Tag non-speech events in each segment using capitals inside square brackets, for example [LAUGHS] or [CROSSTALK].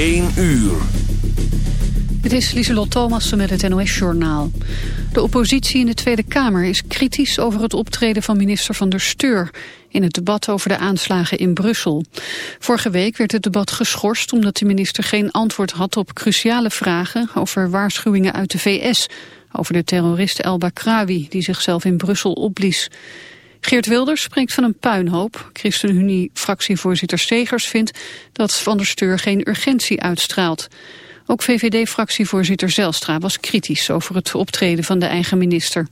1 uur. Het is Lieselot Thomassen met het NOS-journaal. De oppositie in de Tweede Kamer is kritisch over het optreden van minister Van der Steur... in het debat over de aanslagen in Brussel. Vorige week werd het debat geschorst omdat de minister geen antwoord had op cruciale vragen... over waarschuwingen uit de VS, over de terrorist El Bakrawi... die zichzelf in Brussel opblies. Geert Wilders spreekt van een puinhoop. ChristenUnie-fractievoorzitter Segers vindt dat Van der Steur geen urgentie uitstraalt. Ook VVD-fractievoorzitter Zelstra was kritisch over het optreden van de eigen minister.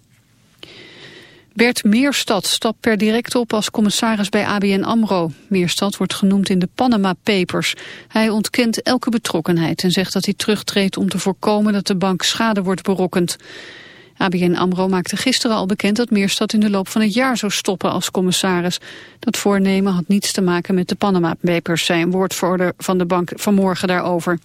Bert Meerstad stapt per direct op als commissaris bij ABN AMRO. Meerstad wordt genoemd in de Panama Papers. Hij ontkent elke betrokkenheid en zegt dat hij terugtreedt om te voorkomen dat de bank schade wordt berokkend. ABN AMRO maakte gisteren al bekend dat Meerstad in de loop van het jaar zou stoppen als commissaris. Dat voornemen had niets te maken met de Panama Papers, zei een woordvoerder van de bank vanmorgen daarover.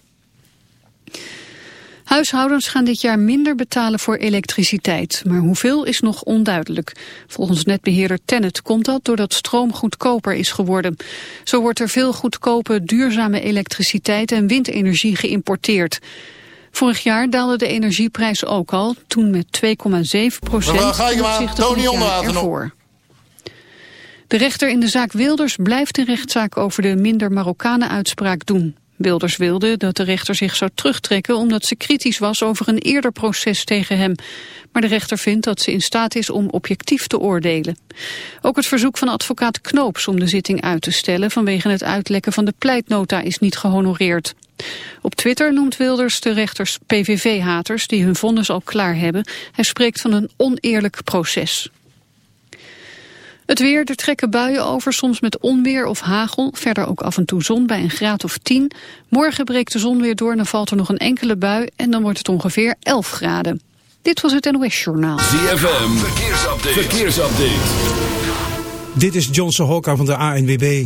Huishoudens gaan dit jaar minder betalen voor elektriciteit, maar hoeveel is nog onduidelijk. Volgens netbeheerder Tennet komt dat doordat stroom goedkoper is geworden. Zo wordt er veel goedkope, duurzame elektriciteit en windenergie geïmporteerd. Vorig jaar daalde de energieprijs ook al, toen met 2,7 procent ten opzichte van het ervoor. De rechter in de zaak Wilders blijft de rechtszaak over de minder Marokkanen uitspraak doen. Wilders wilde dat de rechter zich zou terugtrekken omdat ze kritisch was over een eerder proces tegen hem. Maar de rechter vindt dat ze in staat is om objectief te oordelen. Ook het verzoek van advocaat Knoops om de zitting uit te stellen vanwege het uitlekken van de pleitnota is niet gehonoreerd. Op Twitter noemt Wilders de rechters PVV-haters die hun vonnis al klaar hebben. Hij spreekt van een oneerlijk proces. Het weer, er trekken buien over, soms met onweer of hagel. Verder ook af en toe zon bij een graad of 10. Morgen breekt de zon weer door en dan valt er nog een enkele bui... en dan wordt het ongeveer 11 graden. Dit was het NOS Journaal. ZFM, verkeersupdate. verkeersupdate. Dit is Johnson Hokka van de ANWB.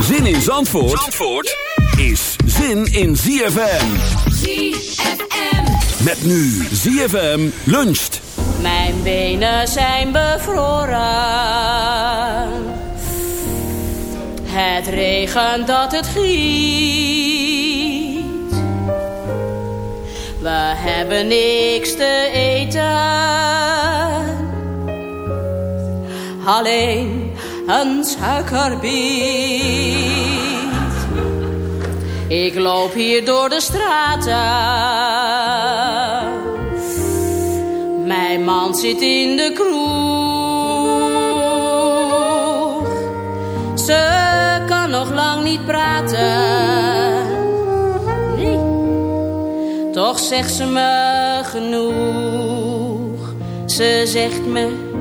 Zin in Zandvoort, Zandvoort is zin in ZFM. ZFM. Met nu ZFM luncht. Mijn benen zijn bevroren. Het regent dat het giet. We hebben niks te eten. Alleen een suikerbiet. Ik loop hier door de straten. Mijn man zit in de kroeg. Ze kan nog lang niet praten. Toch zegt ze me genoeg. Ze zegt me,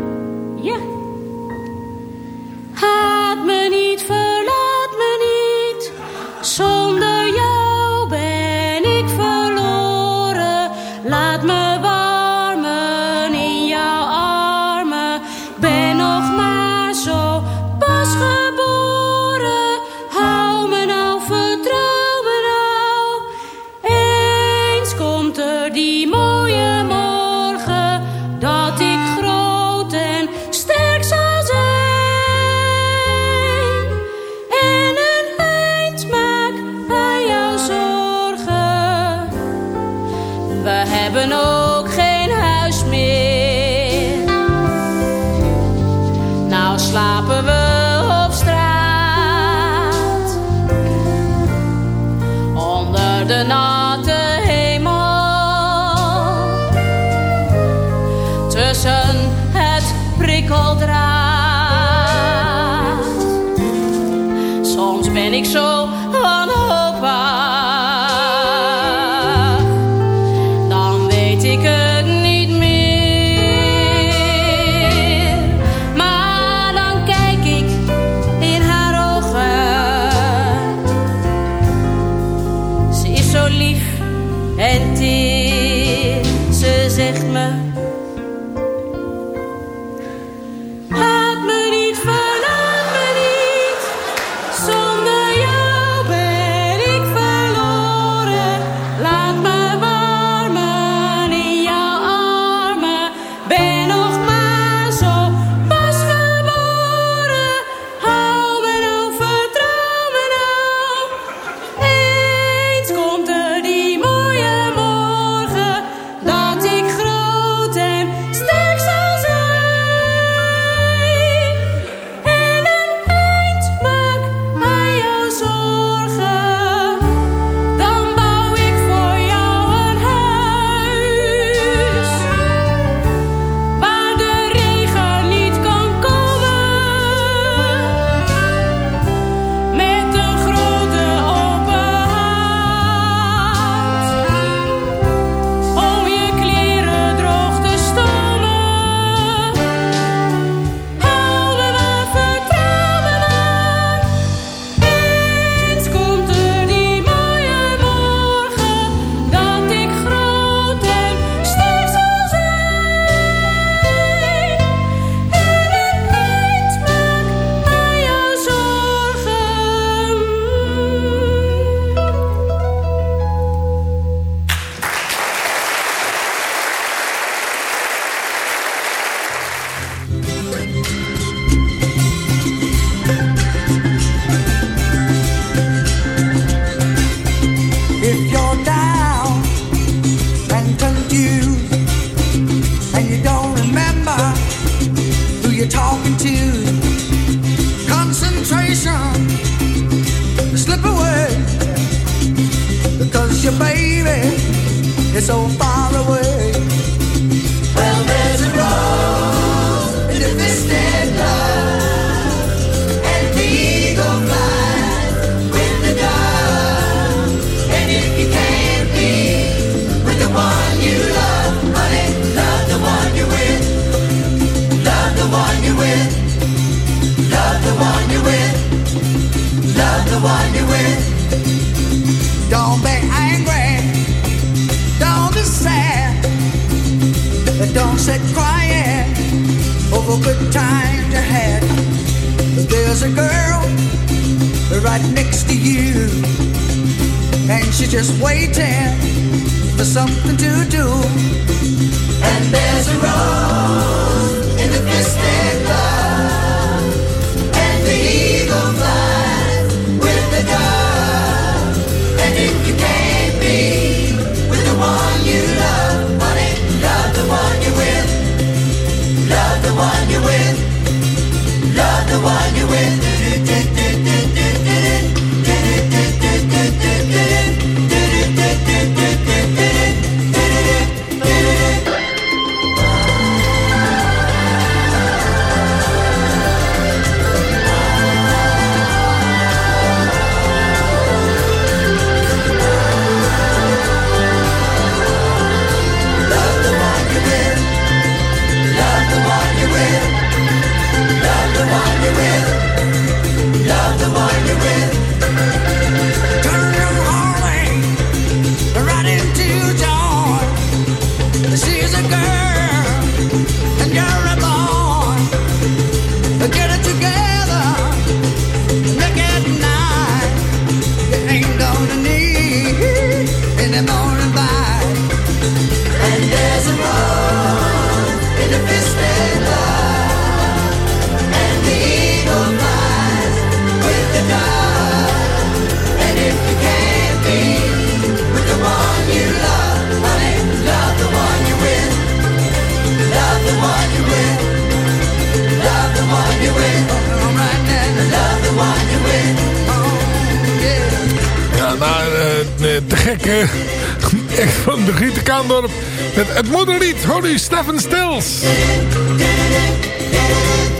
hoorde Stefan Stills.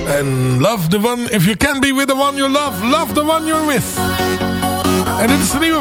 En love the one, if you can be with the one you love, love the one you're with. En dit is de nieuwe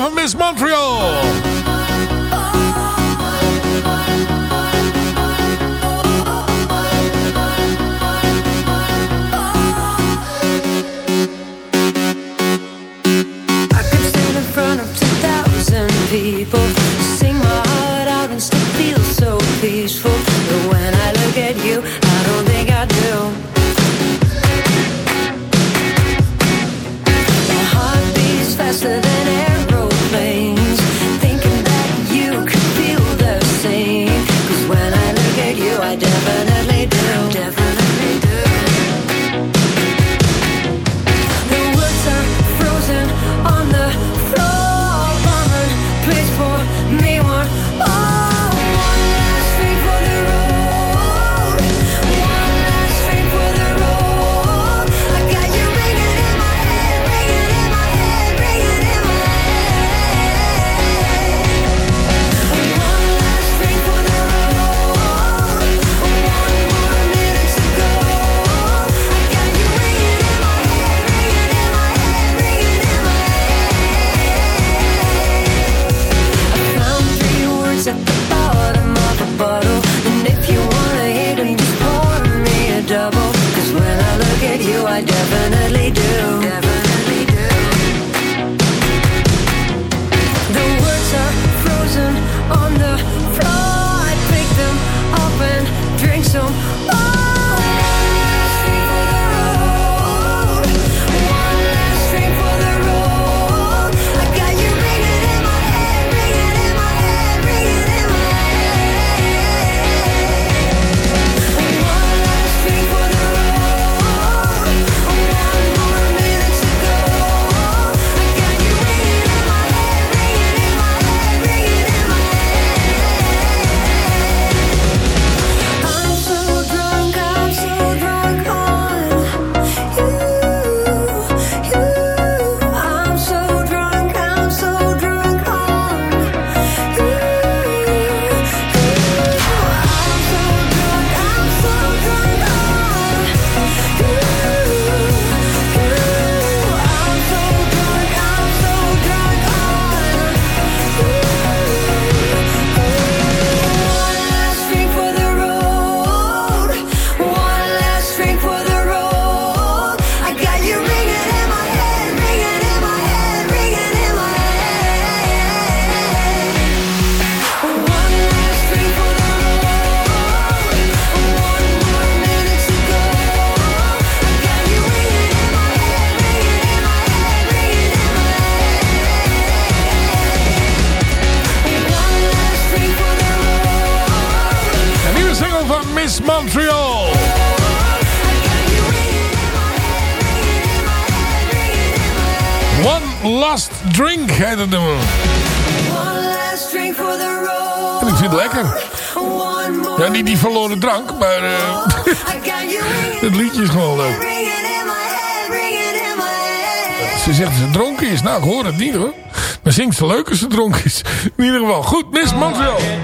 hoor het niet hoor. Maar zingt ze leuk als ze dronken is. In ieder geval. Goed, mis Miss Manswell.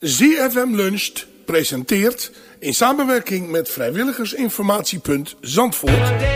ZFM Luncht presenteert in samenwerking met vrijwilligersinformatiepunt Zandvoort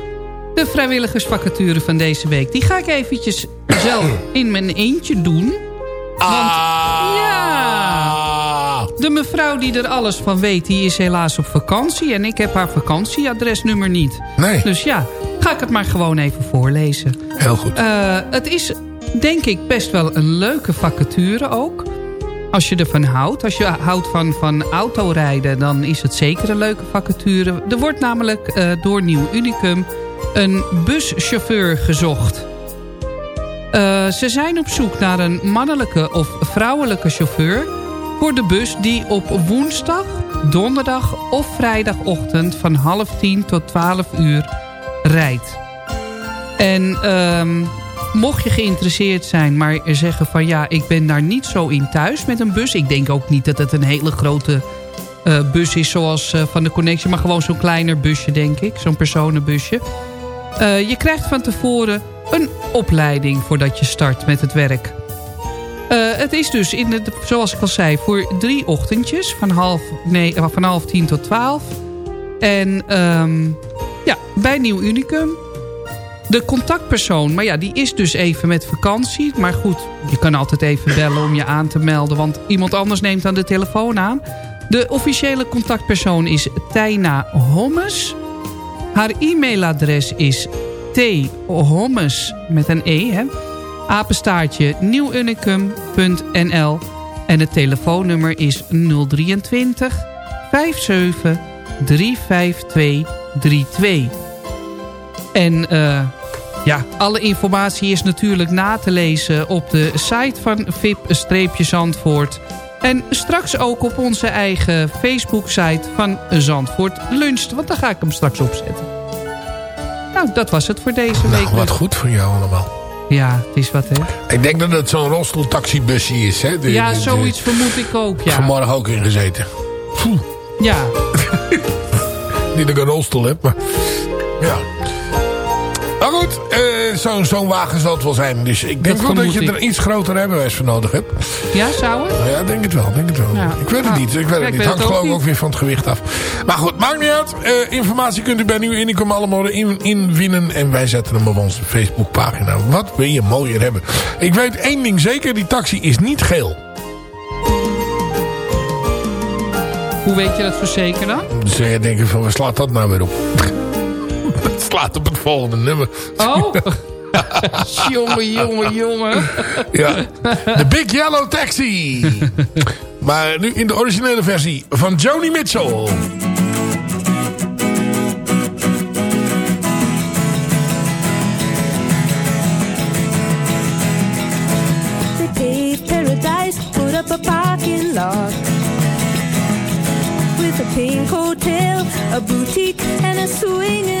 de vrijwilligersvacature van deze week. Die ga ik eventjes zelf [CLEARS THROAT] in mijn eentje doen. Want ja, de mevrouw die er alles van weet, die is helaas op vakantie. En ik heb haar vakantieadresnummer niet. Nee. Dus ja, ga ik het maar gewoon even voorlezen. Heel goed. Eh, het is denk ik best wel een leuke vacature ook. Als je ervan houdt. Als je houdt van, van autorijden, dan is het zeker een leuke vacature. Er wordt namelijk eh, door Nieuw Unicum een buschauffeur gezocht. Eh, ze zijn op zoek naar een mannelijke of vrouwelijke chauffeur... voor de bus die op woensdag, donderdag of vrijdagochtend... van half tien tot twaalf uur rijdt. En ehm, mocht je geïnteresseerd zijn, maar zeggen van... ja, ik ben daar niet zo in thuis met een bus. Ik denk ook niet dat het een hele grote eh, bus is zoals eh, van de Connectie... maar gewoon zo'n kleiner busje, denk ik. Zo'n personenbusje. Eh, je krijgt van tevoren een opleiding voordat je start met het werk. Eh, het is dus, in de, zoals ik al zei, voor drie ochtendjes. Van half, nee, eh, van half tien tot twaalf. En ehm, ja, bij Nieuw Unicum. De contactpersoon, maar ja, die is dus even met vakantie. Maar goed, je kan altijd even bellen om je aan te melden. Want iemand anders neemt dan de telefoon aan. De officiële contactpersoon is Tijna Hommes. Haar e-mailadres is thommes met een e, hè, apenstaartje nieuwunicum.nl en het telefoonnummer is 023 57 352 32. En eh, ja, alle informatie is natuurlijk na te lezen op de site van VIP-Zandvoort. En straks ook op onze eigen Facebook-site van Zandvoort Luncht. Want daar ga ik hem straks opzetten. Nou, dat was het voor deze week. Nou, wat goed voor jou allemaal. Ja, het is wat, hè? Ik denk dat het zo'n rolstoeltaxibusje is. Hè? De- ja, de- de- zoiets vermoed ik ook, ja. Vanmorgen ook ingezeten. Ja, [LAUGHS] Niet dat ik een rolstoel heb, maar... Ja. Maar goed, eh, zo'n zo'n wagen zal het wel zijn. Dus ik denk Dat wel dat je er iets groter rijbewijs voor nodig hebt. ja zou het? Ja, denk het wel, denk het wel. Ja. Ik weet het Ah. niet, ik weet het ik niet. weet Hangt geloof ik ook weer van het gewicht af. Maar goed, maakt niet uit. Eh, informatie kunt u bij Nieuw Unicum allemaal in, inwinnen. En wij zetten hem op onze Facebookpagina. Wat wil je mooier hebben? Ik weet één ding zeker, die taxi is niet geel. Hoe weet je dat voor zeker dan? Dus je denken van, waar slaat dat nou weer op? Slaat op het volgende nummer. Oh, [LAUGHS] jongen, jongen, jongen. Ja, de Big Yellow Taxi. Maar nu in de originele versie van Joni Mitchell. They paved paradise, put up a parking lot with a pink hotel, a boutique, and a swinging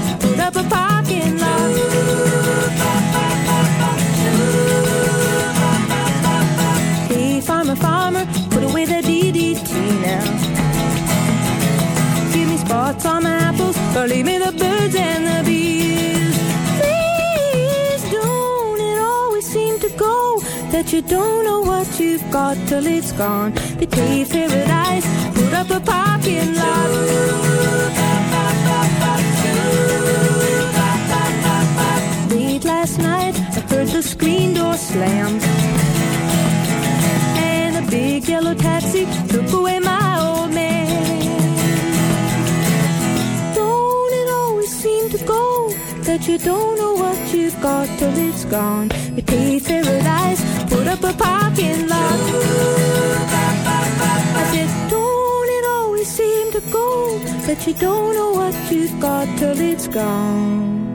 up a parking lot. Hey, farmer, farmer, put away the DDT now. Give me spots on my apples, or leave me the birds and the bees. Please don't it always seem to go that you don't know what you've got till it's gone. They paved paradise, put up a parking lot. The screen door slammed. And a big yellow taxi took away my old man. Don't it always seem to go that you don't know what you've got till it's gone? We paved paradise, put up a parking lot. I said, don't it always seem to go that you don't know what you've got till it's gone.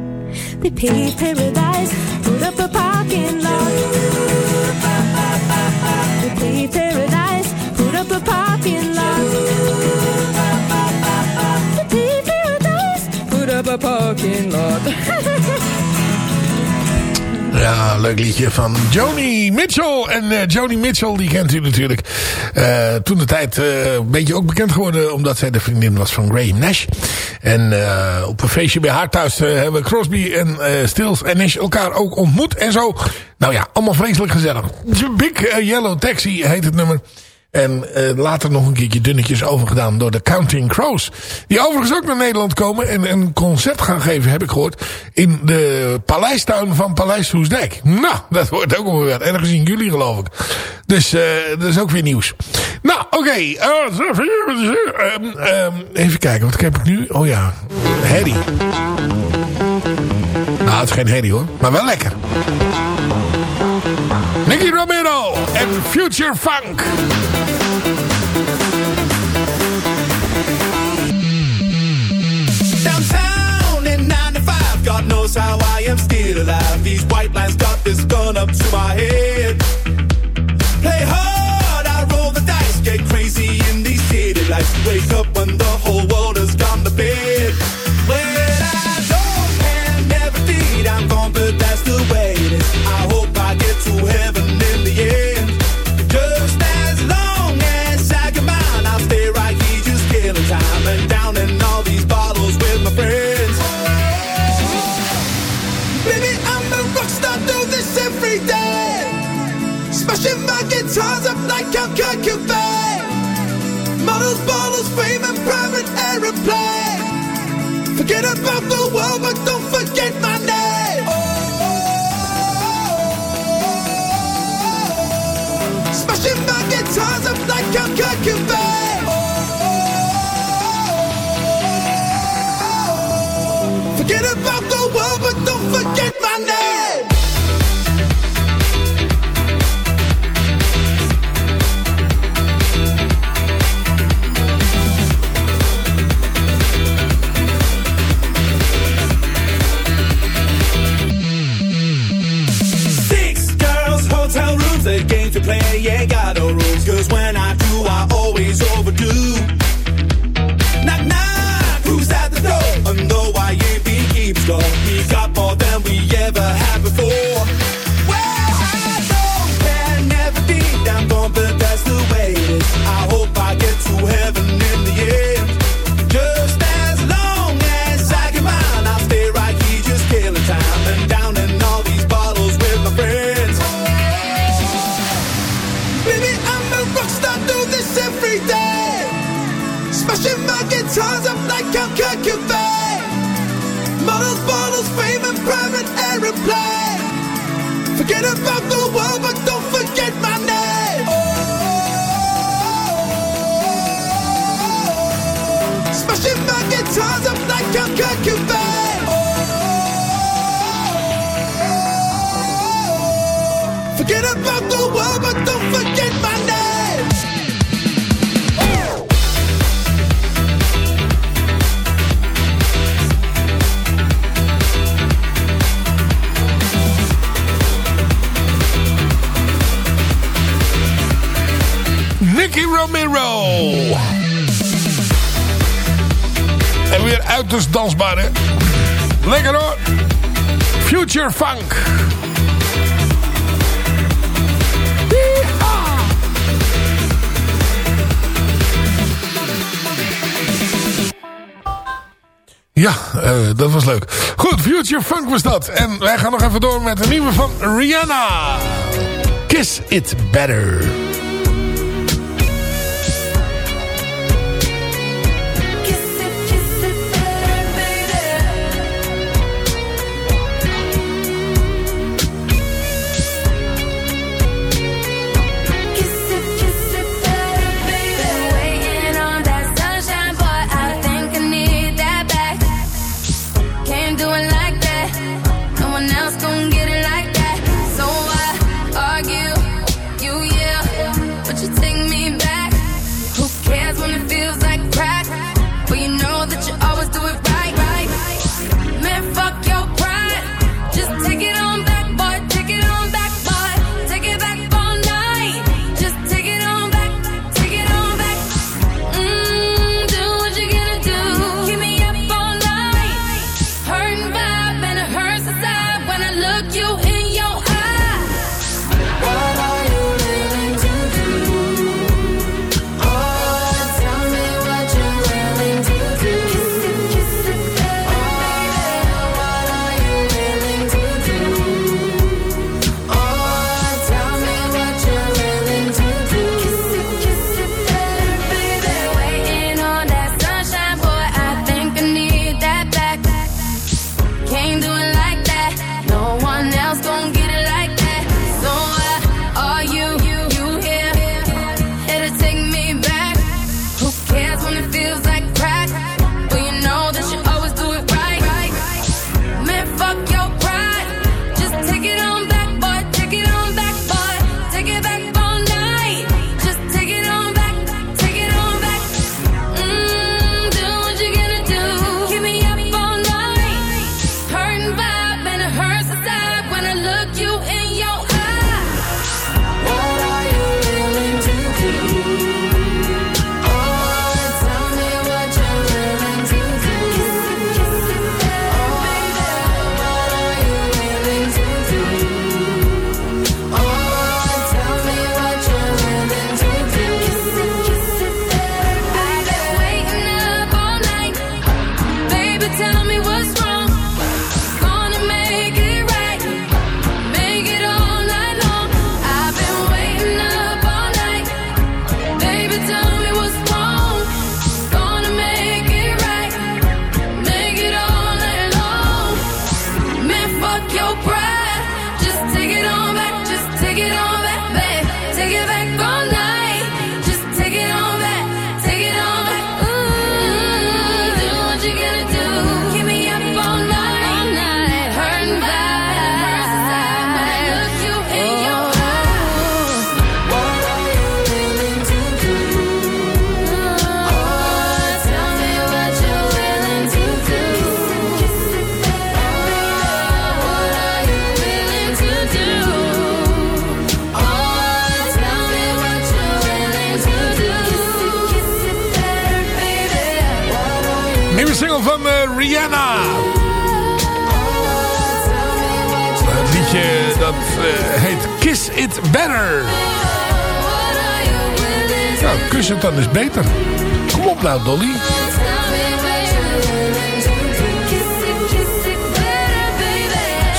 They paved paradise, put up a parking lot. Leuk liedje van Joni Mitchell. En eh, Joni Mitchell, die kent u natuurlijk. eh, toen de tijd eh, een beetje ook bekend geworden... omdat zij de vriendin was van Graham Nash. En op een feestje bij haar thuis hebben Crosby en Stills en Nash elkaar ook ontmoet en zo. Nou ja, allemaal vreselijk gezellig. Big Yellow Taxi heet het nummer. En eh, later nog een keertje dunnetjes overgedaan door de Counting Crows. Die overigens ook naar Nederland komen en een concert gaan geven, heb ik gehoord. In de paleistuin van Paleis Soesdijk. Nou, dat wordt ook alweer ergens in juli geloof ik. Dus eh, dat is ook weer nieuws. Nou, oké. eh, even kijken, wat heb ik nu? Oh ja, Harry. Nou, het is geen Harry hoor, maar wel lekker. Romero en Future Funk. Downtown in 95, God knows how I am still alive. These white lines got this gun up to my head. Play hard, I roll the dice, get crazy in these city lights. Wake up when the whole world has gone Forget about the world, Nicky Romero. En weer uiterst dansbaar, hè? Lekker hoor. Future Funk. Ja, eh, dat was leuk. Goed, Future Funk was dat. En wij gaan nog even door met een nieuwe van Rihanna. Kiss It Better. Single van eh, Rihanna. Het liedje dat eh, heet Kiss It Better. Nou, kus het dan eens beter. Kom op nou, Dolly.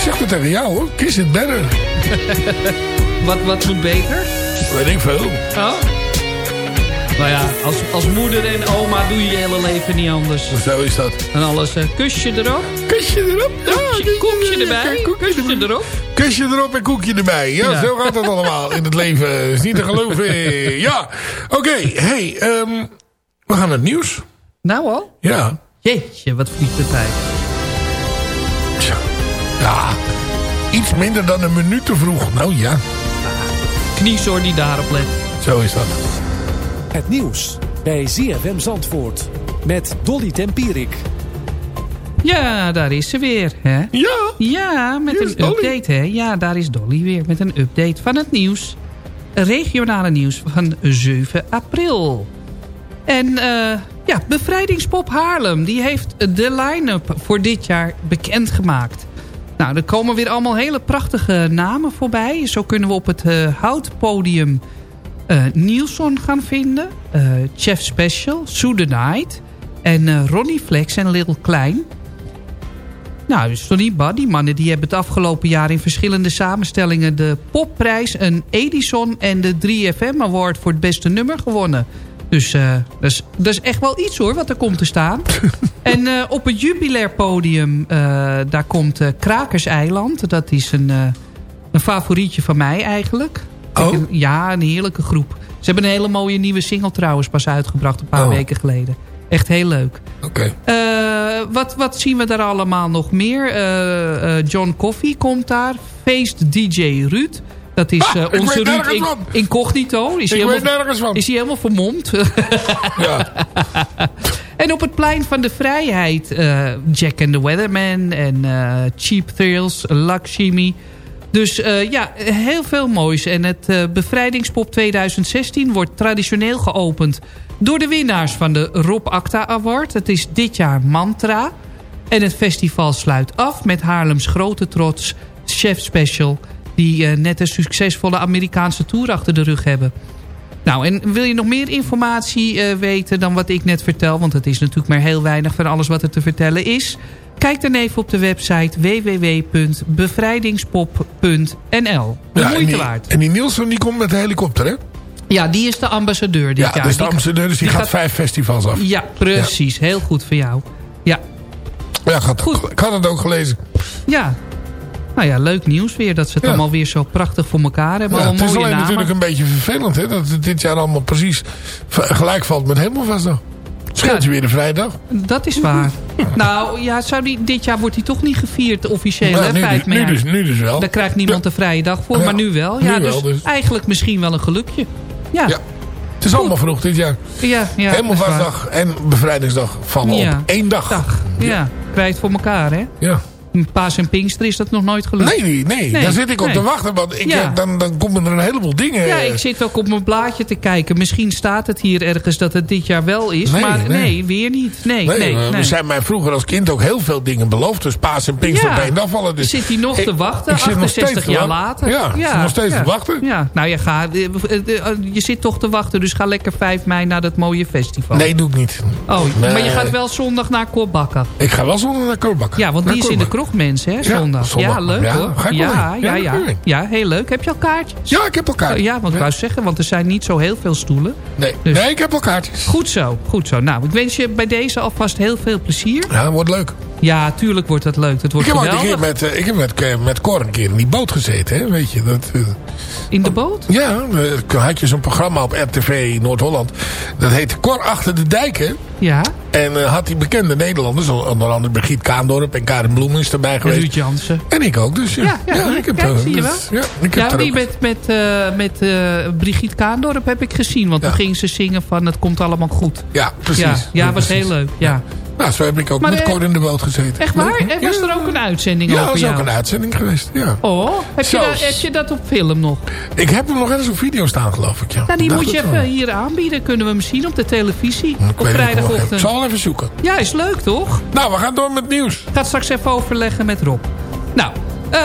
Zeg het tegen jou hoor. Kiss It Better. [LAUGHS] Wat, wat moet beter? Weet ik veel. Oh? Nou ja, als, als moeder en oma doe je je hele leven niet anders. Zo is dat. En alles, kusje erop. Kusje erop? Ja, Koekje, koekje erbij. Kusje erop. Kusje erop en koekje erbij. Ja, Ja. zo gaat het allemaal in het leven. [LAUGHS] is niet te geloven. Ja, oké. hey, ehm, we gaan naar het nieuws. Nou al? Ja. Jeetje, wat vliegt de tijd. Ja, iets minder dan een minuut te vroeg. Nou ja, Kniezoor die daarop let. zo is dat. Het nieuws bij ZFM Zandvoort met Dolly Tempierik. Ja, daar is ze weer. Hè? Ja. Ja, met een Dolly. update. Hè? Ja, daar is Dolly weer met een update van het nieuws. Regionale nieuws van 7 april. En eh, ja, Bevrijdingspop Haarlem. Die heeft de line-up voor dit jaar bekendgemaakt. Nou, er komen weer allemaal hele prachtige namen voorbij. Zo kunnen we op het eh, houtpodium eh Nielson gaan vinden. eh, Chef Special, Sue the Night. En eh, Ronnie Flex en Lil Klein. Nou, dus bad. Die mannen die hebben het afgelopen jaar in verschillende samenstellingen... de popprijs, een Edison en de 3FM Award voor het beste nummer gewonnen. Dus eh, dat, is, dat is echt wel iets hoor, wat er komt te staan. [LAUGHS] en op het jubilair podium, daar komt Krakers Eiland. Dat is een, een favorietje van mij eigenlijk. Oh? Ja, een heerlijke groep. Ze hebben een hele mooie nieuwe single trouwens pas uitgebracht een paar Oh. weken geleden. Echt heel leuk. Oké. Eh, wat, wat zien we daar allemaal nog meer? Eh, eh, John Coffee komt daar. Feest DJ Ruud. Dat is Ah, onze Ruud in- incognito. Is Ik hij weet helemaal, nergens van. Is hij helemaal vermomd? [LAUGHS] Ja. [LAUGHS] En op het plein van de vrijheid... Jack and the Weatherman en Cheap Thrills, Lakshmi... Dus eh, ja, heel veel moois. En het eh, Bevrijdingspop 2016 wordt traditioneel geopend... door de winnaars van de Rob Acta Award. Het is dit jaar Mantra. En het festival sluit af met Haarlems grote trots... Chef Special, die eh, net een succesvolle Amerikaanse tour achter de rug hebben. Nou, en wil je nog meer informatie eh, weten dan wat ik net vertel... want het is natuurlijk maar heel weinig van alles wat er te vertellen is... Kijk dan even op de website www.bevrijdingspop.nl. De Ja, en moeite die, waard. En die Nielsen die komt met de helikopter, hè? Ja, die is de ambassadeur dit Ja, jaar. dus de Die- ambassadeur, dus die, gaat, vijf festivals af. Ja, precies. Heel goed voor jou. Ja, Ja, ik had, ook- ik had het ook gelezen. ja. Nou ja, leuk nieuws weer. Dat ze het Ja. allemaal weer zo prachtig voor elkaar hebben. Ja, het is alleen namen. natuurlijk een beetje vervelend, hè? Dat het dit jaar allemaal precies gelijk valt met Hemelvastdag. Scheelt je weer de vrijdag. Dat is waar. nou ja, zou die, dit jaar wordt hij toch niet gevierd officieel, Nou, hè? nu 5 dus- nu dus- nu dus wel. Daar krijgt niemand een vrije dag voor, Ja, maar nu wel. nu Ja, wel, dus, dus. eigenlijk misschien wel een gelukje. Ja, ja, Het is allemaal vroeg dit jaar. ja, ja Hemelvastdag en bevrijdingsdag vallen Ja. op één dag. Ja, krijg je het voor elkaar, hè? Ja. Paas en Pinkster is dat nog nooit gelukt. Nee, nee, daar zit ik op nee. te wachten. Want ik, Ja. dan, dan komen er een heleboel dingen. Ja, eh, ik zit ook op mijn blaadje te kijken. Misschien staat het hier ergens dat het dit jaar wel is. Nee, maar nee. weer niet. Nee, Nee, er zijn mij vroeger als kind ook heel veel dingen beloofd. Dus paas en pinkster Ja. op één dag vallen. Dus Zit hij nog ik- te wachten, ik zit nog 68 steeds te jaar later? Ja, ik zit nog steeds ja. te wachten. Ja, nou je, gaat, eh, eh, je zit toch te wachten, dus ga lekker 5 mei naar dat mooie festival. Nee, doe ik niet. Oh, maar je gaat wel zondag naar Korbakken. Ik ga wel zondag naar Korbak. Ja, want die is in de mensen, hè, zondag. zondag. Ja, leuk Ja, hoor. ga ik wel ja, ja, Ja, ja, heel leuk. Heb je al kaartjes? Ja, ik heb al kaartjes. Ja, want ik wou zeggen, want er zijn niet zo heel veel stoelen. Nee, Dus- nee ik heb al kaartjes. Goed zo, goed zo. Nou, ik wens je bij deze alvast heel veel plezier. Ja, wordt leuk. Ja, tuurlijk wordt dat leuk. Dat wordt Ik heb, geweldig. keer met, eh, ik heb met, eh, met Cor een keer in die boot gezeten. Hè? Weet je, dat, eh, In de boot? ja, had je zo'n programma op RTV Noord-Holland. Dat heette Cor Achter de Dijken. Ja. En eh, had die bekende Nederlanders, onder andere Brigitte Kaandorp en Karin Bloem is erbij En geweest. Ruud Jansen. En ik ook, dus ja. Ja, ja, ik heb kijk, er- zie je wel. dus- ja, ik heb Ja, die met, met, eh, met eh, Brigitte Kaandorp heb ik gezien. Want toen ging ze zingen van het komt allemaal goed. Ja, precies. Ja, ja was precies. heel leuk. Ja. Nou, zo heb ik ook Maar, met Cor in de boot gezeten. Echt waar? Er was er ook een uitzending Ja, over dat is ook een uitzending geweest. Ja. Oh, heb je, dat, heb je dat op film nog? Ik heb hem nog ergens op video staan, geloof ik. Ja. Nou, die Dacht moet je even wel. hier aanbieden. Kunnen we hem zien op de televisie? Ik op of ik vrijdagochtend. zal even zoeken. Ja, is leuk toch? Nou, we gaan door met nieuws. Ik ga het straks even overleggen met Rob. Nou, eh,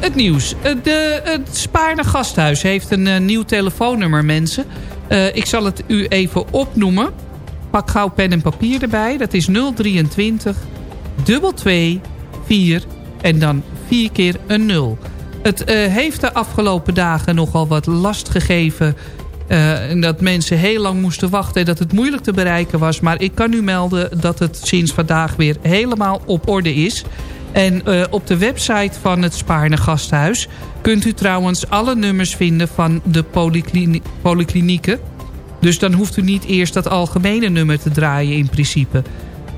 het nieuws. Eh, de, het Spaarne Gasthuis heeft een eh, nieuw telefoonnummer, mensen. Ik zal het u even opnoemen. Pak gauw pen en papier erbij. Dat is 023 22 4 en dan 4 keer een 0. Het eh, heeft de afgelopen dagen nogal wat last gegeven... eh, en dat mensen heel lang moesten wachten en dat het moeilijk te bereiken was. Maar ik kan u melden dat het sinds vandaag weer helemaal op orde is. En eh, op de website van het Spaarne Gasthuis... kunt u trouwens alle nummers vinden van de polyklini- polyklinieken. Dus dan hoeft u niet eerst dat algemene nummer te draaien in principe.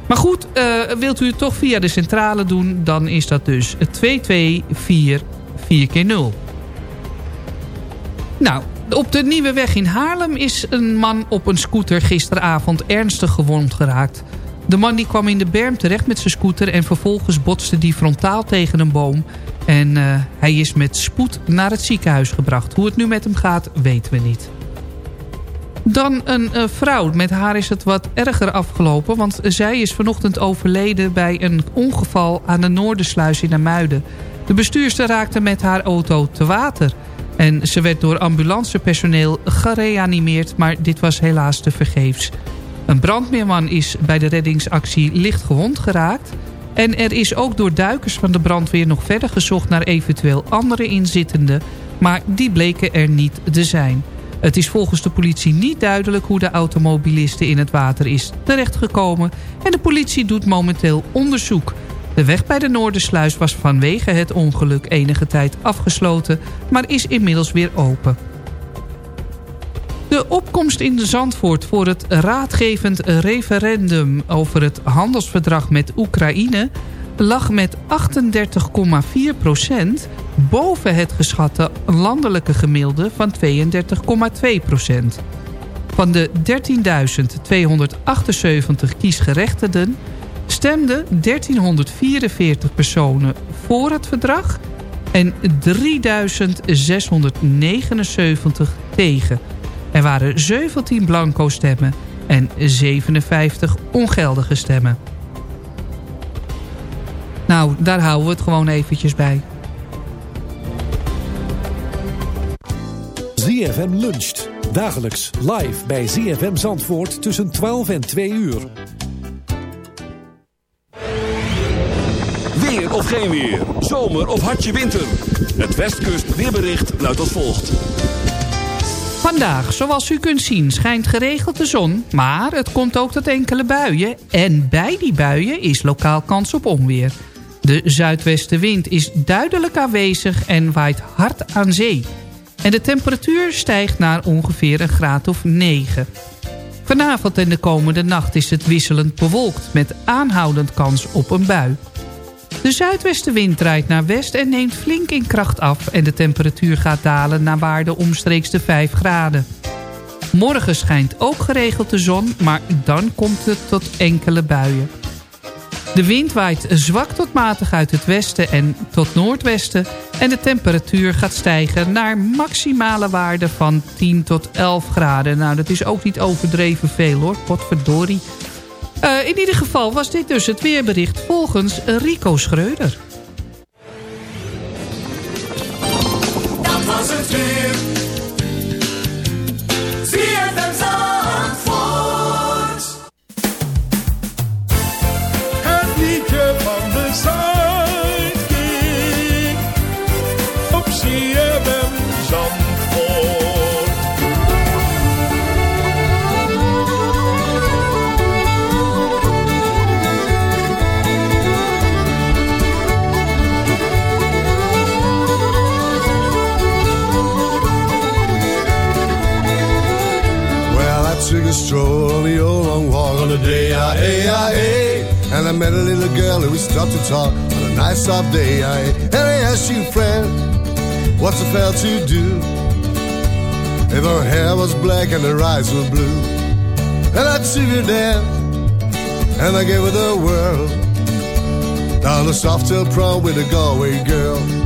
Maar goed, eh, wilt u het toch via de centrale doen... dan is dat dus 224 4 keer 0. Nou, op de Nieuwe Weg in Haarlem is een man op een scooter gisteravond ernstig gewond geraakt. De man die kwam in de berm terecht met zijn scooter... en vervolgens botste die frontaal tegen een boom. En eh, hij is met spoed naar het ziekenhuis gebracht. Hoe het nu met hem gaat, weten we niet. Dan een eh, vrouw. Met haar is het wat erger afgelopen. Want zij is vanochtend overleden bij een ongeval aan de Noordersluis in Amuiden. De bestuurster raakte met haar auto te water. En ze werd door ambulancepersoneel gereanimeerd. Maar dit was helaas te vergeefs. Een brandweerman is bij de reddingsactie licht gewond geraakt. En er is ook door duikers van de brandweer nog verder gezocht naar eventueel andere inzittenden. Maar die bleken er niet te zijn. Het is volgens de politie niet duidelijk hoe de automobiliste in het water is terechtgekomen. En de politie doet momenteel onderzoek. De weg bij de Noordersluis was vanwege het ongeluk enige tijd afgesloten, maar is inmiddels weer open. De opkomst in de Zandvoort voor het raadgevend referendum over het handelsverdrag met Oekraïne lag met 38,4 procent boven het geschatte landelijke gemiddelde van 32,2 procent. Van de 13.278 kiesgerechtigden stemden 1344 personen voor het verdrag en 3679 tegen. Er waren 17 blanco stemmen en 57 ongeldige stemmen. Nou, daar houden we het gewoon eventjes bij. ZFM luncht. Dagelijks live bij ZFM Zandvoort tussen 12 en 2 uur. Weer of geen weer. Zomer of hartje winter. Het Westkust weerbericht luidt als volgt. Vandaag, zoals u kunt zien, schijnt geregeld de zon... maar het komt ook tot enkele buien. En bij die buien is lokaal kans op onweer. De zuidwestenwind is duidelijk aanwezig en waait hard aan zee. En de temperatuur stijgt naar ongeveer een graad of 9. Vanavond en de komende nacht is het wisselend bewolkt... met aanhoudend kans op een bui. De zuidwestenwind draait naar west en neemt flink in kracht af... en de temperatuur gaat dalen naar waarde omstreeks de 5 graden. Morgen schijnt ook geregeld de zon, maar dan komt het tot enkele buien. De wind waait zwak tot matig uit het westen en tot noordwesten... en de temperatuur gaat stijgen naar maximale waarde van 10 tot 11 graden. Nou, dat is ook niet overdreven veel hoor, potverdorie. Uh, in ieder geval was dit dus het weerbericht volgens Rico Schreuder. Dat was het weer. I, met a little girl and we stopped to talk on a nice soft day. I, and I asked you, friend, what's a fell to do? If her hair was black and her eyes were blue, and I took her down and I gave her the world down the soft hill prom with a Galway girl.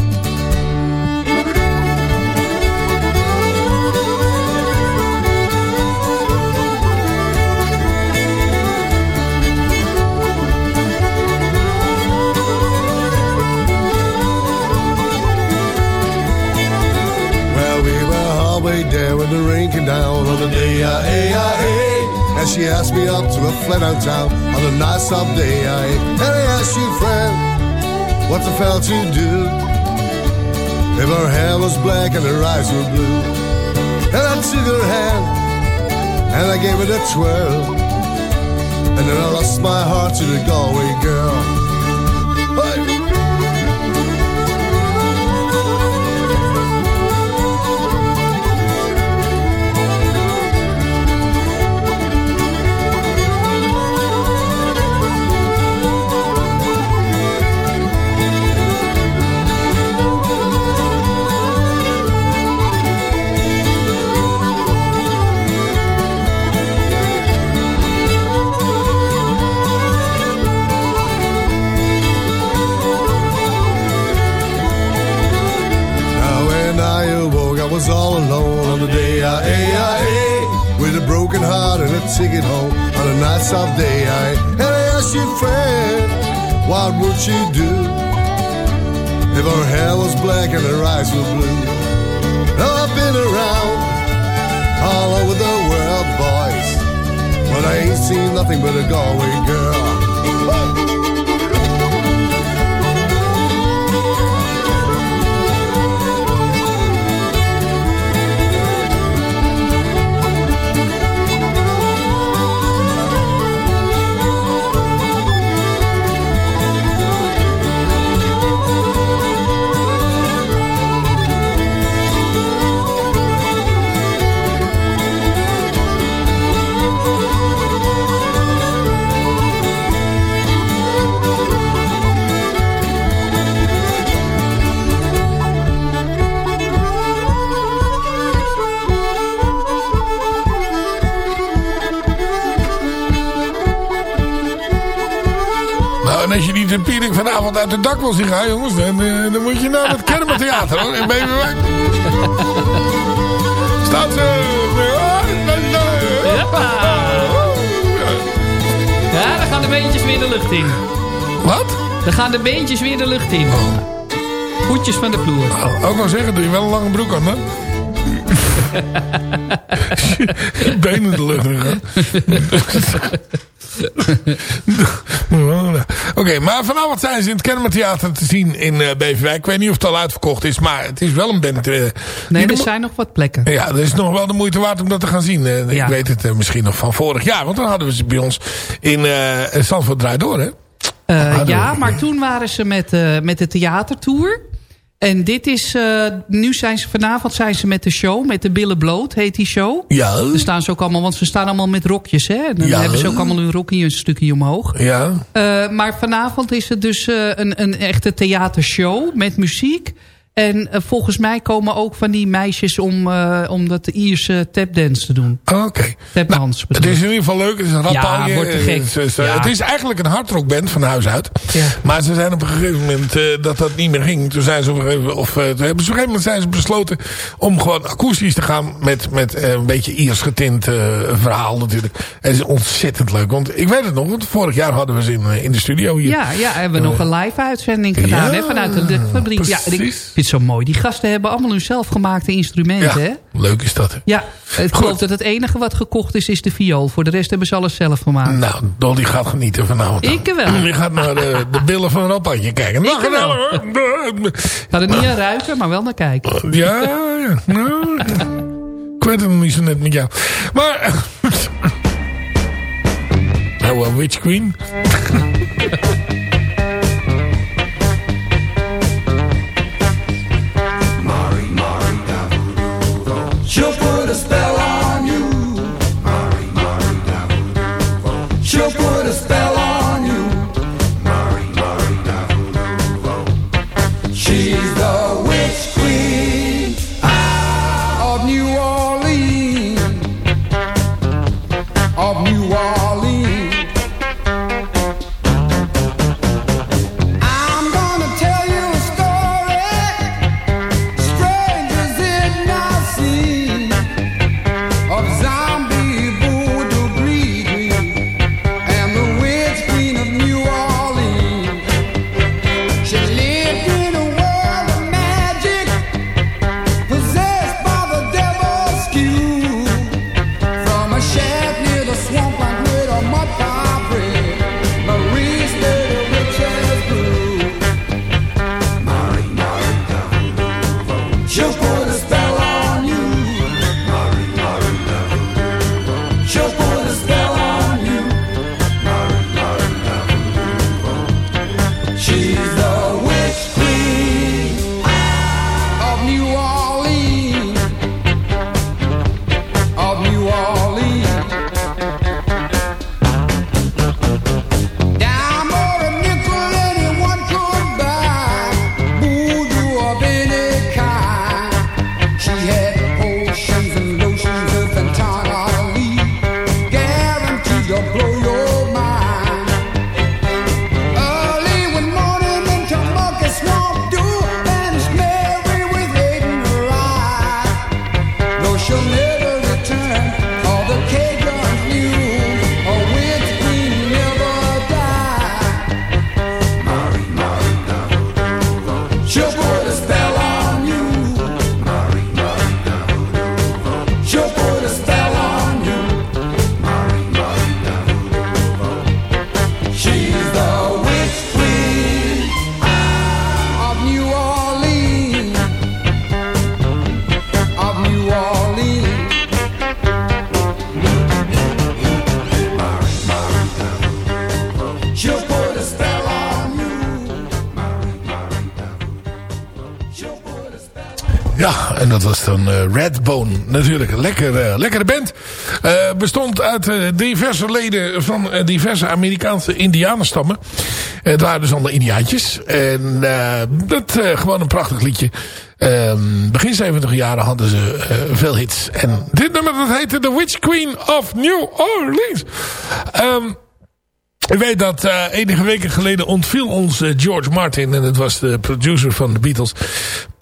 When the rain came down on the day I, I, I, and she asked me up to a flat out town on a nice soft day. Ah, eh. I, and I asked you, friend, what's a fell to do? If her hair was black and her eyes were blue, and I took her hand and I gave it a twirl, and then I lost my heart to the Galway girl. Was all alone on the day I, I, with a broken heart and a ticket home on a nice soft day. I, and I asked you, friend, what would she do if her hair was black and her eyes were blue? I've been around all over the world, boys, but I ain't seen nothing but a Galway girl. Nou, en Tempierik vanavond uit het dak wil zien gaan, jongens, dan, eh, dan moet je naar het Kermentheater hoor, in Beverwijk. [LAUGHS] Staat ze. Ja, dan gaan de beentjes weer de lucht in. Wat? Dan gaan de beentjes weer de lucht in. Voetjes van de vloer. Oh, ook wel zeggen, doe je wel een lange broek aan, hè? [LAUGHS] [LAUGHS] Benen de lucht in Oké, maar vanavond zijn ze in het Kermentheater te zien in eh, Beverwijk. Ik weet niet of het al uitverkocht is, maar het is wel een band. eh, Nee, er zijn nog wat plekken. Ja, dat is nog wel de moeite waard om dat te gaan zien. Eh, Ja. Ik weet het misschien nog van vorig jaar, want dan hadden we ze bij ons in eh Zandvoort Draai Door, hè? Ja, maar toen waren ze met, met de theatertour. En dit is, eh, nu zijn ze vanavond zijn ze met de show, met de Billen Bloot heet die show. Ja. Dan staan ze ook allemaal, want ze staan allemaal met rokjes, hè. En dan Ja. hebben ze ook allemaal hun rokje een stukje omhoog. Ja. Eh, maar vanavond is het dus eh, een, een echte theatershow met muziek. En eh, volgens mij komen ook van die meisjes om, eh, om dat Ierse tapdance te doen. Oké. Tapdans. Het is in ieder geval leuk. Het is een rapalje. Ja, wordt te gek. Het is, eh, Ja. het is eigenlijk een hardrockband van huis uit. Ja. Maar ze zijn op een gegeven moment dat dat niet meer ging. Toen zijn ze op een gegeven, of, toen hebben ze op een gegeven moment zijn ze besloten om gewoon akoestisch te gaan. Met, met een beetje Iers getint verhaal natuurlijk. En het is ontzettend leuk. Want ik weet het nog. Want vorig jaar hadden we ze in, in de studio hier. Ja, ja, hebben we nog een live uitzending gedaan Ja, hè, vanuit de, fabriek. Ja, precies. Vind het zo mooi. Die gasten hebben allemaal hun zelfgemaakte instrumenten. Ja, Hè? leuk is dat. hè. Ja, ik geloof dat het enige wat gekocht is, is de viool. Voor de rest hebben ze alles zelf gemaakt. Nou, Dolly gaat genieten vanavond. Ik wel. [LAUGHS] Je gaat naar de, de billen van een rapatje kijken. Nou, Ik wel. Ik ga er niet aan ruiken, maar wel naar kijken. Ja, ja. Nou, ik weet het nog niet zo net met jou. Maar... [LAUGHS] Nou, een Witch Queen. [LAUGHS] Ja, en dat was dan eh, Redbone. Natuurlijk lekker, eh, lekkere band. Eh, bestond uit diverse leden van diverse Amerikaanse indianenstammen. Het waren dus allemaal indiaantjes. En dat gewoon een prachtig liedje. Ehm, begin 70 jaren hadden ze veel hits. En dit nummer dat heette The Witch Queen of New Orleans. Ehm, Ik weet dat enige weken geleden ontviel ons George Martin. En dat was de producer van de Beatles.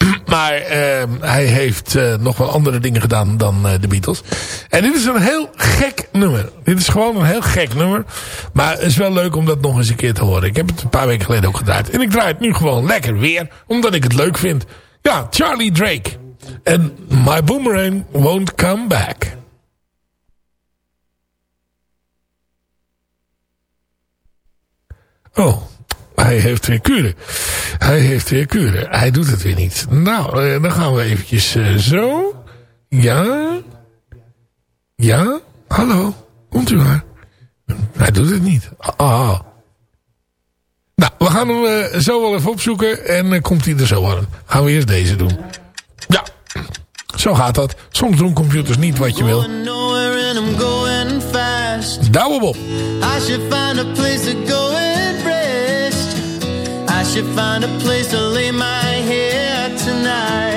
[CLEARS THROAT] maar eh, hij heeft eh, nog wel andere dingen gedaan dan eh, de Beatles. En dit is een heel gek nummer. Dit is gewoon een heel gek nummer. Maar het is wel leuk om dat nog eens een keer te horen. Ik heb het een paar weken geleden ook gedraaid. En ik draai het nu gewoon lekker weer. Omdat ik het leuk vind. Ja, Charlie Drake. En My Boomerang Won't Come Back. Oh, hij heeft weer kuren. Hij heeft weer kuren. Hij doet het weer niet. Nou, eh, dan gaan we eventjes eh, zo. Ja. Ja. Hallo. Komt u maar. Hij doet het niet. Ah. Nou, we gaan hem eh, zo wel even opzoeken. En dan komt hij er zo aan. Gaan we eerst deze doen. Ja. Zo gaat dat. Soms doen computers niet wat je wil. Douwe Bob. I should find a place to go should find a place to lay my head tonight.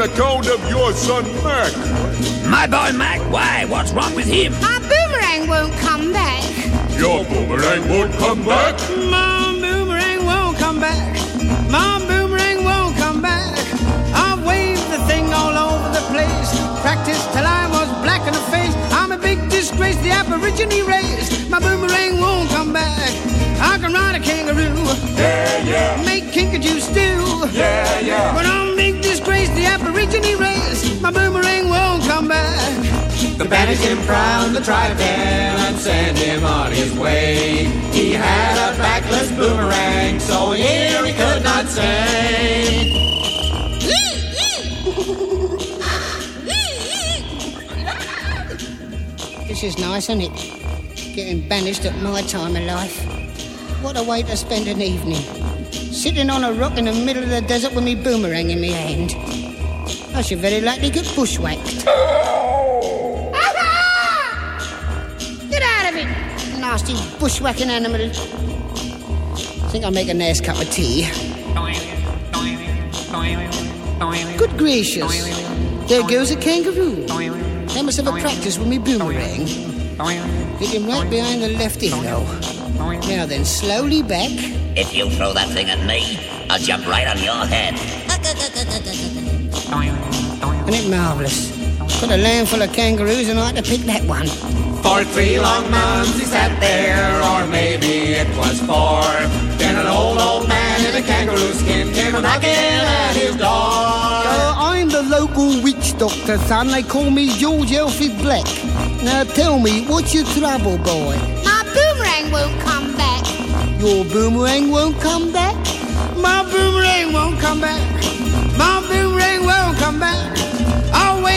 On account of your son Mac. My boy Mac, why? What's wrong with him? My boomerang won't come back. Your boomerang won't come back. My boomerang won't come back. My boomerang won't come back. I've waved the thing all over the place. Practiced till I was black in the face. I'm a big disgrace, the Aborigine race. My boomerang won't come back. I can ride a kangaroo. Yeah, yeah. Make kinkajou stew. Yeah, yeah. But I'm a big disgrace, the Aborigine race. My boomerang won't come back. The banished him from the tribe then and sent him on his way. He had a backless boomerang, so here he could not say. This is nice, isn't it? Getting banished at my time of life. What a way to spend an evening. sitting on a rock in the middle of the desert with me boomerang in my hand. I should very likely get bushwhacked. Get out of it, nasty bushwhacking animal. I think I'll make a nice cup of tea. Good gracious. There goes a kangaroo. I must have a practice with me boomerang. Hit him right behind the left ear, though. Now then, slowly back. If you throw that thing at me, I'll jump right on your head. [LAUGHS] Isn't it marvellous? Got a land full of kangaroos and I had to pick that one. For three long months he sat there, or maybe it was four. Then an old, old man in a kangaroo skin came a knocking at his door. Uh, I'm the local witch doctor, son. They call me George Elfie Black. Now tell me, what's your trouble, boy? My boomerang won't come back. Your boomerang won't come back? My boomerang won't come back. My boomerang won't come back.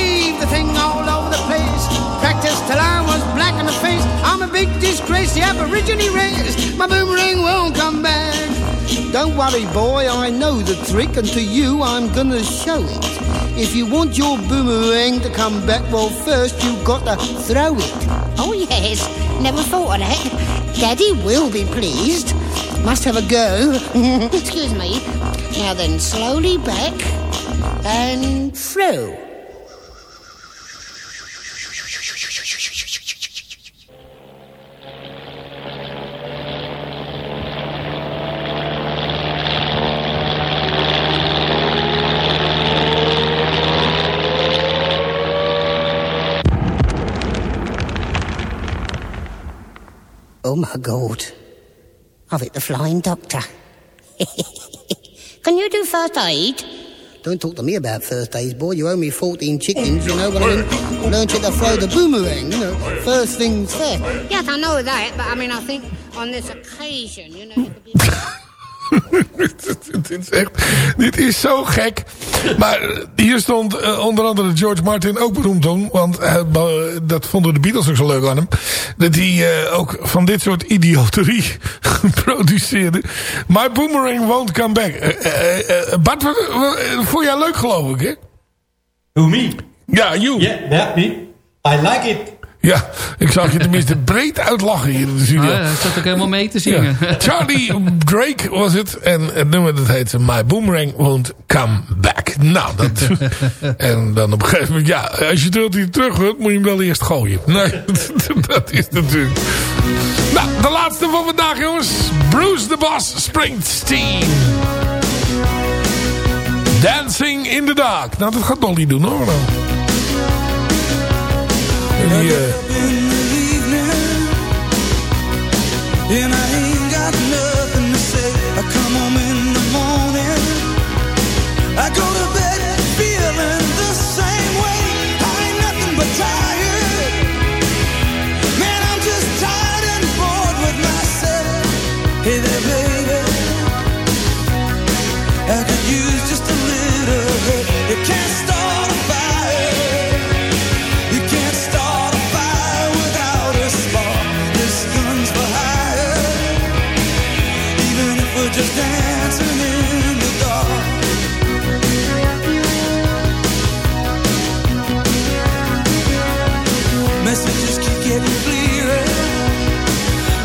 I'll the thing all over the place. Practice till I was black in the face. I'm a big disgrace, the aborigine race. My boomerang won't come back. Don't worry, boy, I know the trick, and to you I'm gonna show it. If you want your boomerang to come back, well, first you've got to throw it. Oh, yes. Never thought of that. Daddy will be pleased. Must have a go. [LAUGHS] Excuse me. Now then, slowly back and throw. Oh my god. I've hit the flying doctor. [LAUGHS] Can you do first aid? Don't talk to me about first aid, boy. You owe me 14 chickens, you know what I mean? Learned you to throw the boomerang, you know. First things first. Yes, I know that, but I mean, I think on this occasion, you know... [LAUGHS] [LAUGHS] dit, is echt, dit is zo gek. Maar eh, hier stond eh, onder andere George Martin ook beroemd om. Want eh, dat vonden de Beatles ook zo leuk aan hem. Dat hij ook van dit soort idioterie [LAUGHS] produceerde. My Boomerang Won't Come Back. Bart, vond jij leuk geloof ik hè? Who, me? Ja, you. Yeah, yeah, me. I like it. Ja, ik zag je tenminste [LAUGHS] breed uitlachen hier in de studio. Ja, dat zat ook helemaal mee te zingen. Ja. Charlie Drake was het. En het nummer dat heette My Boomerang Won't Come Back. Nou, dat... [LAUGHS] en dan op een gegeven moment... Ja, als je hij terug moet je hem wel eerst gooien. [LAUGHS] Nee, dat is natuurlijk... Nou, de laatste van vandaag, jongens. Bruce the Boss Springsteen. Dancing in the Dark. Nou, dat gaat Dolly doen, hoor. Morning. I go to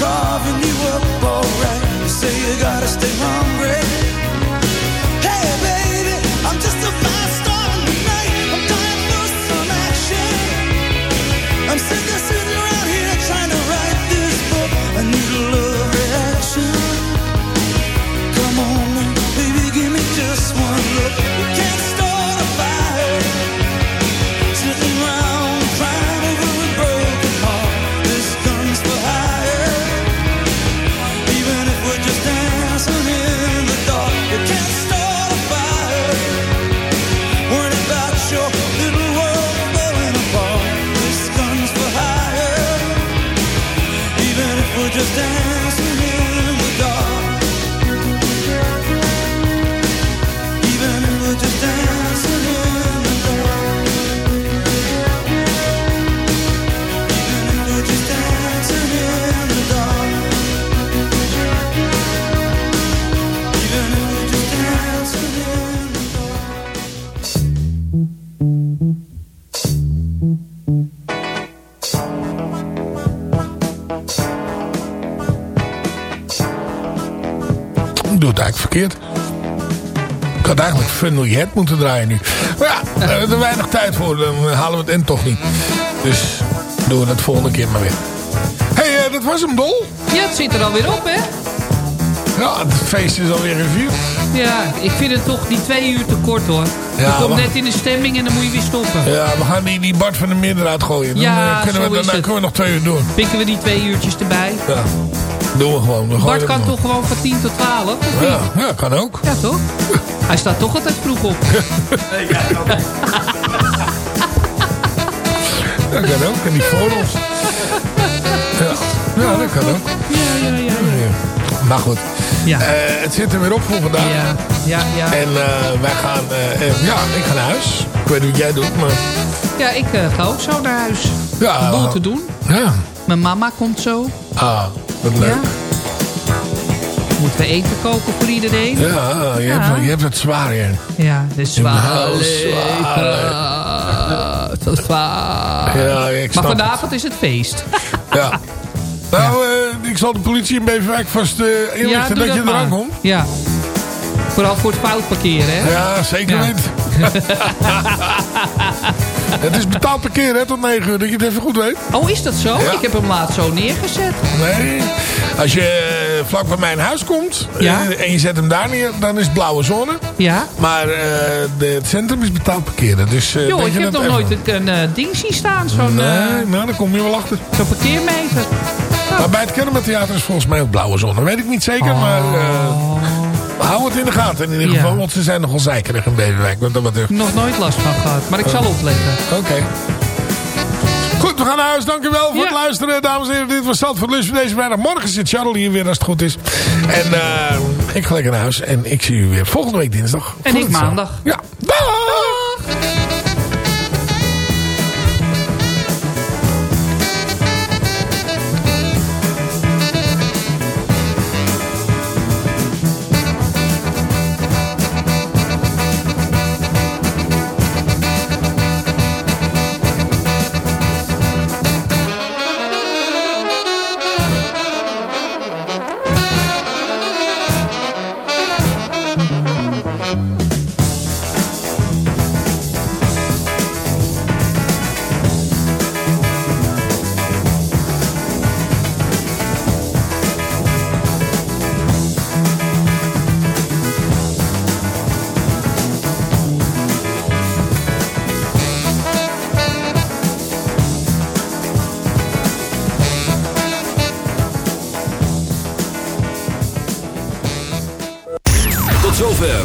carving you up alright. You say you gotta stay hungry. Fun Head moeten draaien nu. Maar ja, we hebben er weinig tijd voor. Dan halen we het en toch niet. Dus doen we het volgende keer maar weer. Hé, hey, eh, dat was hem, Dol. Ja, het zit er alweer op, hè? Ja, het feest is alweer in vier. Ja, ik vind het toch die twee uur te kort, hoor. Ja, je komt maar- net in de stemming en dan moet je weer stoppen. Ja, we gaan die, die Bart van der Meer eruit gooien. Dan, Ja, eh, kunnen, zo we, dan het. kunnen we nog twee uur doen. Pikken we die twee uurtjes erbij. Ja, doen we gewoon. Gooien Bart kan toch gewoon van 10 tot 12, of niet? Ja, ja, kan ook. Ja, toch? [LAUGHS] Hij staat toch altijd vroeg op. Dat kan ook. En die ons. Ja, ja dat kan ook. Ja, ja, ja. Maar goed. Ja. Eh, het zit er weer op voor vandaag. Ja, ja, ja. En eh, wij gaan... eh, ja, ik ga naar huis. Ik weet niet wat jij doet, maar... Ja, ik ga ook zo naar huis. Ja, Een boel we- te doen. Ja. Mijn mama komt zo. Ah, wat leuk. Ja. Moeten we eten koken voor iedereen? Ja, je, Ja. Hebt, je hebt het zwaar hier. Ja, het is zwaar Nou, zwaar. Zo zwaar. Ja, ik maar vanavond is het feest. Ja. Nou, eh, ik zal de politie in Beverwijk vast eh inlichten dat, je eraan komt. Ja. Vooral voor het fout parkeren, hè? Ja, zeker Ja. weten. [LAUGHS] het is betaald parkeren hè, tot 9 uur, dat je het even goed weet. Oh, is dat zo? Ja. Ik heb hem laatst zo neergezet. Nee, als je eh, vlak bij mijn huis komt Ja. eh, en je zet hem daar neer, dan is het blauwe zone. Ja. Maar eh, de, het centrum is betaald parkeren. Dus, Joh, dat ik heb nog even- nooit een, ding zien staan. Zo'n Nee, nou, daar kom je wel achter. zo'n parkeermeter. Maar bij het Kennemertheater is volgens mij ook blauwe zone. Weet ik niet zeker, maar eh, hou het in de gaten in ieder. Ja. geval. Want ze zijn nogal zeikerig in Beverwijk. Wat dat betreft. Nog nooit last van gehad. Maar ik zal opletten. Oké. Goed, we gaan naar huis. Dank u wel voor het luisteren, dames en heren. Dit was Stad voor Lunch voor deze vrijdag. Morgen zit Charlie hier weer als het goed is. En eh, ik ga lekker naar huis. En ik zie u weer volgende week dinsdag. En ik maandag. Ja. Dag!